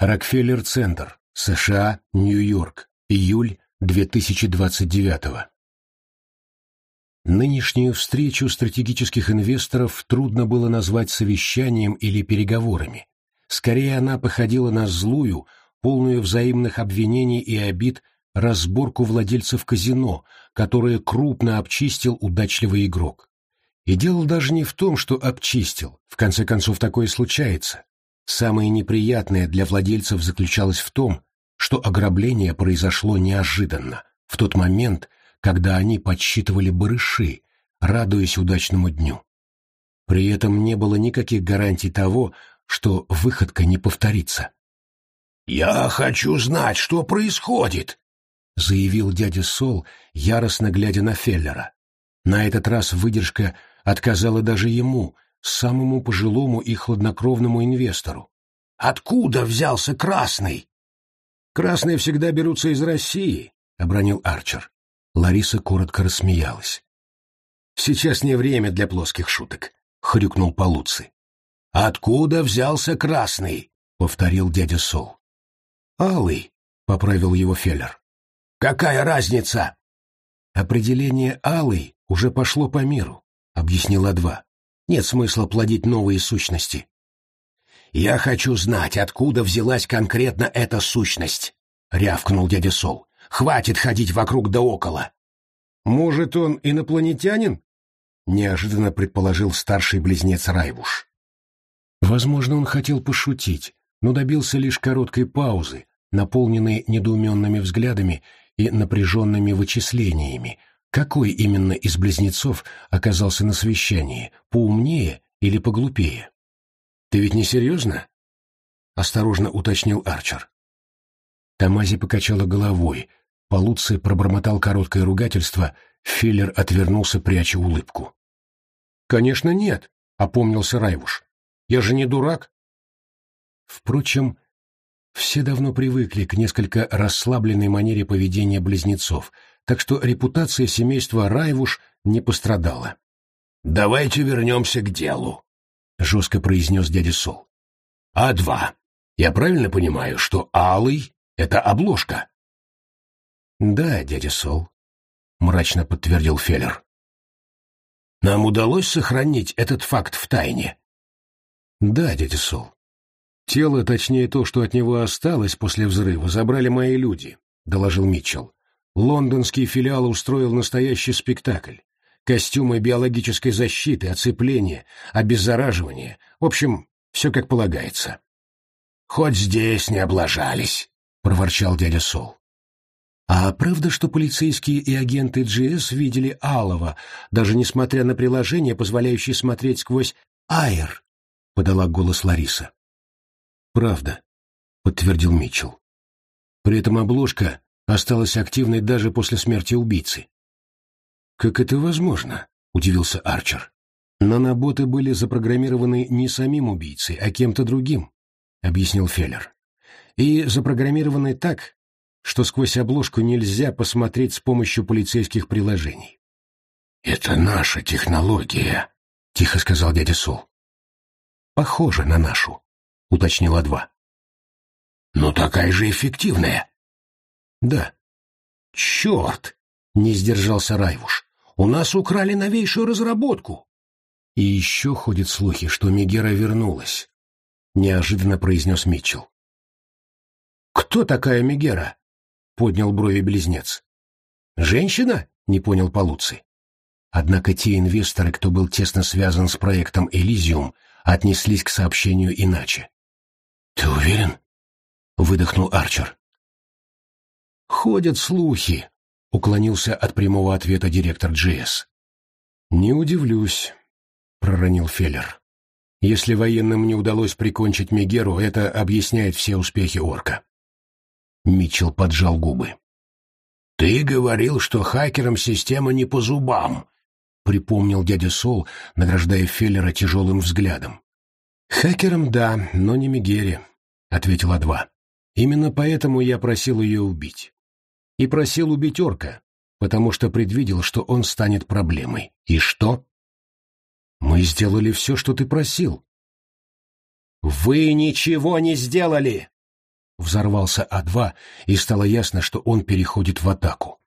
Рокфеллер-центр, США, Нью-Йорк, июль 2029 Нынешнюю встречу стратегических инвесторов трудно было назвать совещанием или переговорами. Скорее она походила на злую, полную взаимных обвинений и обид разборку владельцев казино, которое крупно обчистил удачливый игрок. И дело даже не в том, что обчистил, в конце концов такое случается. Самое неприятное для владельцев заключалось в том, что ограбление произошло неожиданно, в тот момент, когда они подсчитывали барыши, радуясь удачному дню. При этом не было никаких гарантий того, что выходка не повторится. «Я хочу знать, что происходит!» — заявил дядя Сол, яростно глядя на Феллера. На этот раз выдержка отказала даже ему, самому пожилому и хладнокровному инвестору. «Откуда взялся Красный?» «Красные всегда берутся из России», — обронил Арчер. Лариса коротко рассмеялась. «Сейчас не время для плоских шуток», — хрюкнул Полуци. «Откуда взялся Красный?» — повторил дядя Сол. «Алый», — поправил его Феллер. «Какая разница?» «Определение «алый» уже пошло по миру», — объяснила два. «Нет смысла плодить новые сущности». «Я хочу знать, откуда взялась конкретно эта сущность», — рявкнул дядя Сол. «Хватит ходить вокруг да около». «Может, он инопланетянин?» — неожиданно предположил старший близнец Райвуш. Возможно, он хотел пошутить, но добился лишь короткой паузы, наполненной недоуменными взглядами и напряженными вычислениями, какой именно из близнецов оказался на совещании, поумнее или поглупее. «Ты ведь не серьезно?» — осторожно уточнил Арчер. Тамази покачала головой, Полуций пробормотал короткое ругательство, Филлер отвернулся, пряча улыбку. «Конечно нет», — опомнился Райвуш. «Я же не дурак». Впрочем, все давно привыкли к несколько расслабленной манере поведения близнецов, так что репутация семейства Райвуш не пострадала. «Давайте вернемся к делу», — жестко произнес дядя Сол. «А2. Я правильно понимаю, что алый — это обложка?» «Да, дядя Сол», — мрачно подтвердил Феллер. «Нам удалось сохранить этот факт в тайне?» «Да, дядя Сол. Тело, точнее то, что от него осталось после взрыва, забрали мои люди», — доложил Митчелл. «Лондонский филиал устроил настоящий спектакль. Костюмы биологической защиты, оцепление, обеззараживание. В общем, все как полагается». «Хоть здесь не облажались», — проворчал дядя Сол. А правда, что полицейские и агенты GS видели Алова, даже несмотря на приложение, позволяющее смотреть сквозь «Айр», — подала голос Лариса. «Правда», — подтвердил Митчелл. При этом обложка осталась активной даже после смерти убийцы. «Как это возможно?» — удивился Арчер. «Наноботы были запрограммированы не самим убийцей, а кем-то другим», — объяснил Феллер. «И запрограммированы так, что сквозь обложку нельзя посмотреть с помощью полицейских приложений. «Это наша технология», — тихо сказал дядя Сол. «Похоже на нашу», — уточнила два. «Но такая же эффективная». «Да». «Черт!» — не сдержался Райвуш. «У нас украли новейшую разработку». «И еще ходят слухи, что Мегера вернулась», — неожиданно произнес Митчелл. «Кто такая Мегера?» поднял брови близнец. «Женщина?» — не понял Полуций. Однако те инвесторы, кто был тесно связан с проектом «Элизиум», отнеслись к сообщению иначе. «Ты уверен?» — выдохнул Арчер. «Ходят слухи», — уклонился от прямого ответа директор GS. «Не удивлюсь», — проронил Феллер. «Если военным не удалось прикончить Мегеру, это объясняет все успехи Орка». Митчелл поджал губы. «Ты говорил, что хакерам система не по зубам», — припомнил дядя Сол, награждая Феллера тяжелым взглядом. «Хакерам да, но не Мегере», — ответил А2. «Именно поэтому я просил ее убить. И просил убить орка, потому что предвидел, что он станет проблемой. И что?» «Мы сделали все, что ты просил». «Вы ничего не сделали!» взорвался А2, и стало ясно, что он переходит в атаку.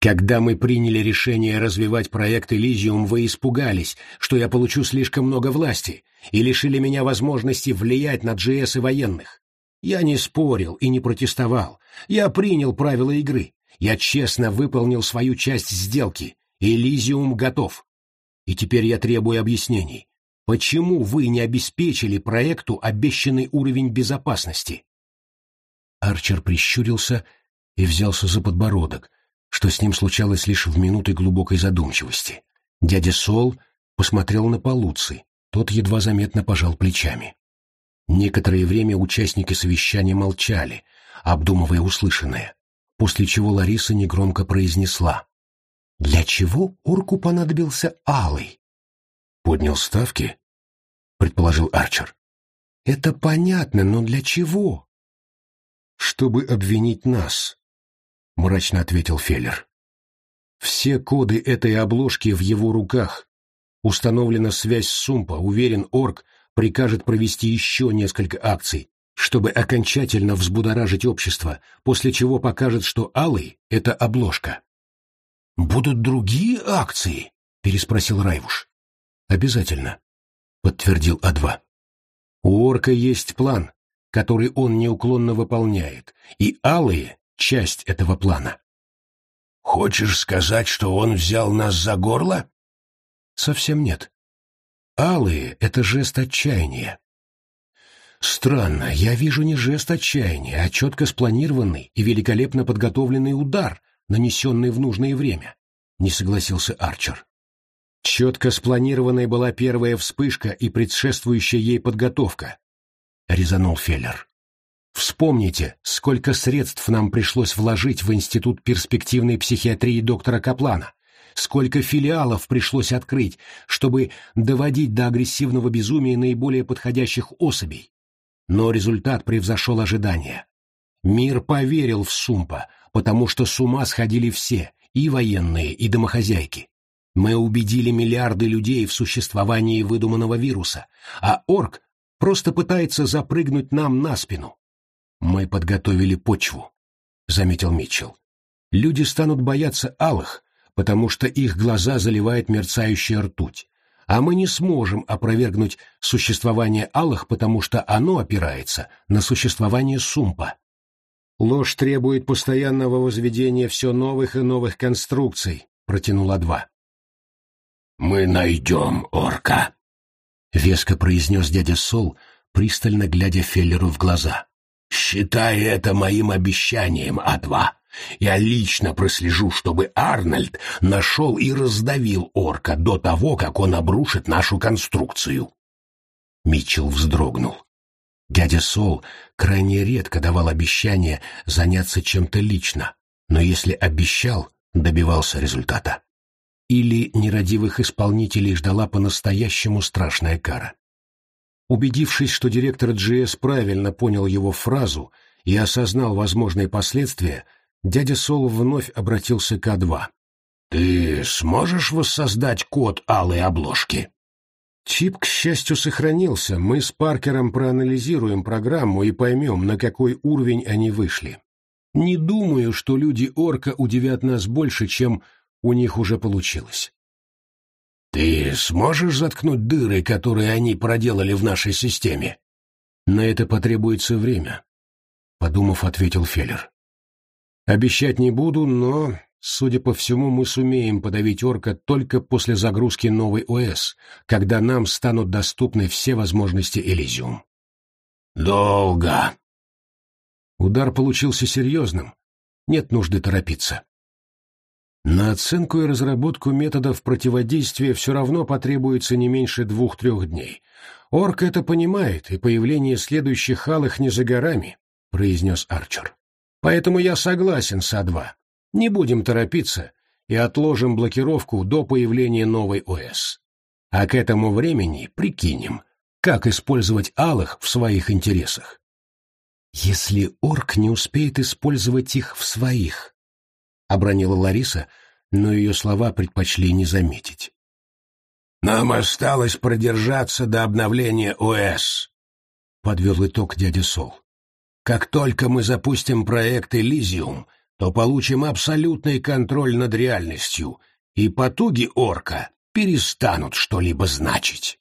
Когда мы приняли решение развивать проект «Элизиум», вы испугались, что я получу слишком много власти, и лишили меня возможности влиять на GS и военных. Я не спорил и не протестовал. Я принял правила игры. Я честно выполнил свою часть сделки. «Элизиум» готов. И теперь я требую объяснений. Почему вы не обеспечили проекту обещанный уровень безопасности? Арчер прищурился и взялся за подбородок, что с ним случалось лишь в минуты глубокой задумчивости. Дядя Сол посмотрел на Полуци, тот едва заметно пожал плечами. Некоторое время участники совещания молчали, обдумывая услышанное, после чего Лариса негромко произнесла. «Для чего орку понадобился Алый?» «Поднял ставки?» — предположил Арчер. «Это понятно, но для чего?» «Чтобы обвинить нас», — мрачно ответил Феллер. «Все коды этой обложки в его руках. Установлена связь с Сумпа. Уверен, Орг прикажет провести еще несколько акций, чтобы окончательно взбудоражить общество, после чего покажет, что Алый — это обложка». «Будут другие акции?» — переспросил Райвуш. «Обязательно», — подтвердил А2. «У Орка есть план, который он неуклонно выполняет, и Алые часть этого плана. «Хочешь сказать, что он взял нас за горло?» «Совсем нет. Алые — это жест отчаяния. Странно, я вижу не жест отчаяния, а четко спланированный и великолепно подготовленный удар, нанесенный в нужное время», — не согласился Арчер. Четко спланированной была первая вспышка и предшествующая ей подготовка, — резанул Феллер. Вспомните, сколько средств нам пришлось вложить в Институт перспективной психиатрии доктора Каплана, сколько филиалов пришлось открыть, чтобы доводить до агрессивного безумия наиболее подходящих особей. Но результат превзошел ожидания. Мир поверил в Сумпа, потому что с ума сходили все, и военные, и домохозяйки. Мы убедили миллиарды людей в существовании выдуманного вируса, а орк просто пытается запрыгнуть нам на спину. «Мы подготовили почву», — заметил Митчелл. «Люди станут бояться алых, потому что их глаза заливает мерцающая ртуть, а мы не сможем опровергнуть существование алых, потому что оно опирается на существование сумпа. Ложь требует постоянного возведения все новых и новых конструкций», — протянула два. «Мы найдем орка», — веско произнес дядя Сол, пристально глядя Феллеру в глаза. Считай это моим обещанием, А2. Я лично прослежу, чтобы Арнольд нашел и раздавил орка до того, как он обрушит нашу конструкцию. Митчелл вздрогнул. Дядя Сол крайне редко давал обещание заняться чем-то лично, но если обещал, добивался результата. Или нерадивых исполнителей ждала по-настоящему страшная кара. Убедившись, что директор GS правильно понял его фразу и осознал возможные последствия, дядя Сол вновь обратился к А2. «Ты сможешь воссоздать код алой обложки?» Чип, к счастью, сохранился. Мы с Паркером проанализируем программу и поймем, на какой уровень они вышли. Не думаю, что люди Орка удивят нас больше, чем у них уже получилось. «Ты сможешь заткнуть дыры, которые они проделали в нашей системе?» «На это потребуется время», — подумав, ответил Феллер. «Обещать не буду, но, судя по всему, мы сумеем подавить орка только после загрузки новой ОС, когда нам станут доступны все возможности Элизиум». «Долго». Удар получился серьезным. Нет нужды торопиться. На оценку и разработку методов противодействия все равно потребуется не меньше двух-трех дней. Орк это понимает, и появление следующих алых не за горами, — произнес Арчер. Поэтому я согласен с А2. Не будем торопиться и отложим блокировку до появления новой ОС. А к этому времени прикинем, как использовать алых в своих интересах. Если орк не успеет использовать их в своих, обронила Лариса, но ее слова предпочли не заметить. «Нам осталось продержаться до обновления ОС», — подвел итог дядя Сол. Как только мы запустим проект «Элизиум», то получим абсолютный контроль над реальностью, и потуги орка перестанут что-либо значить.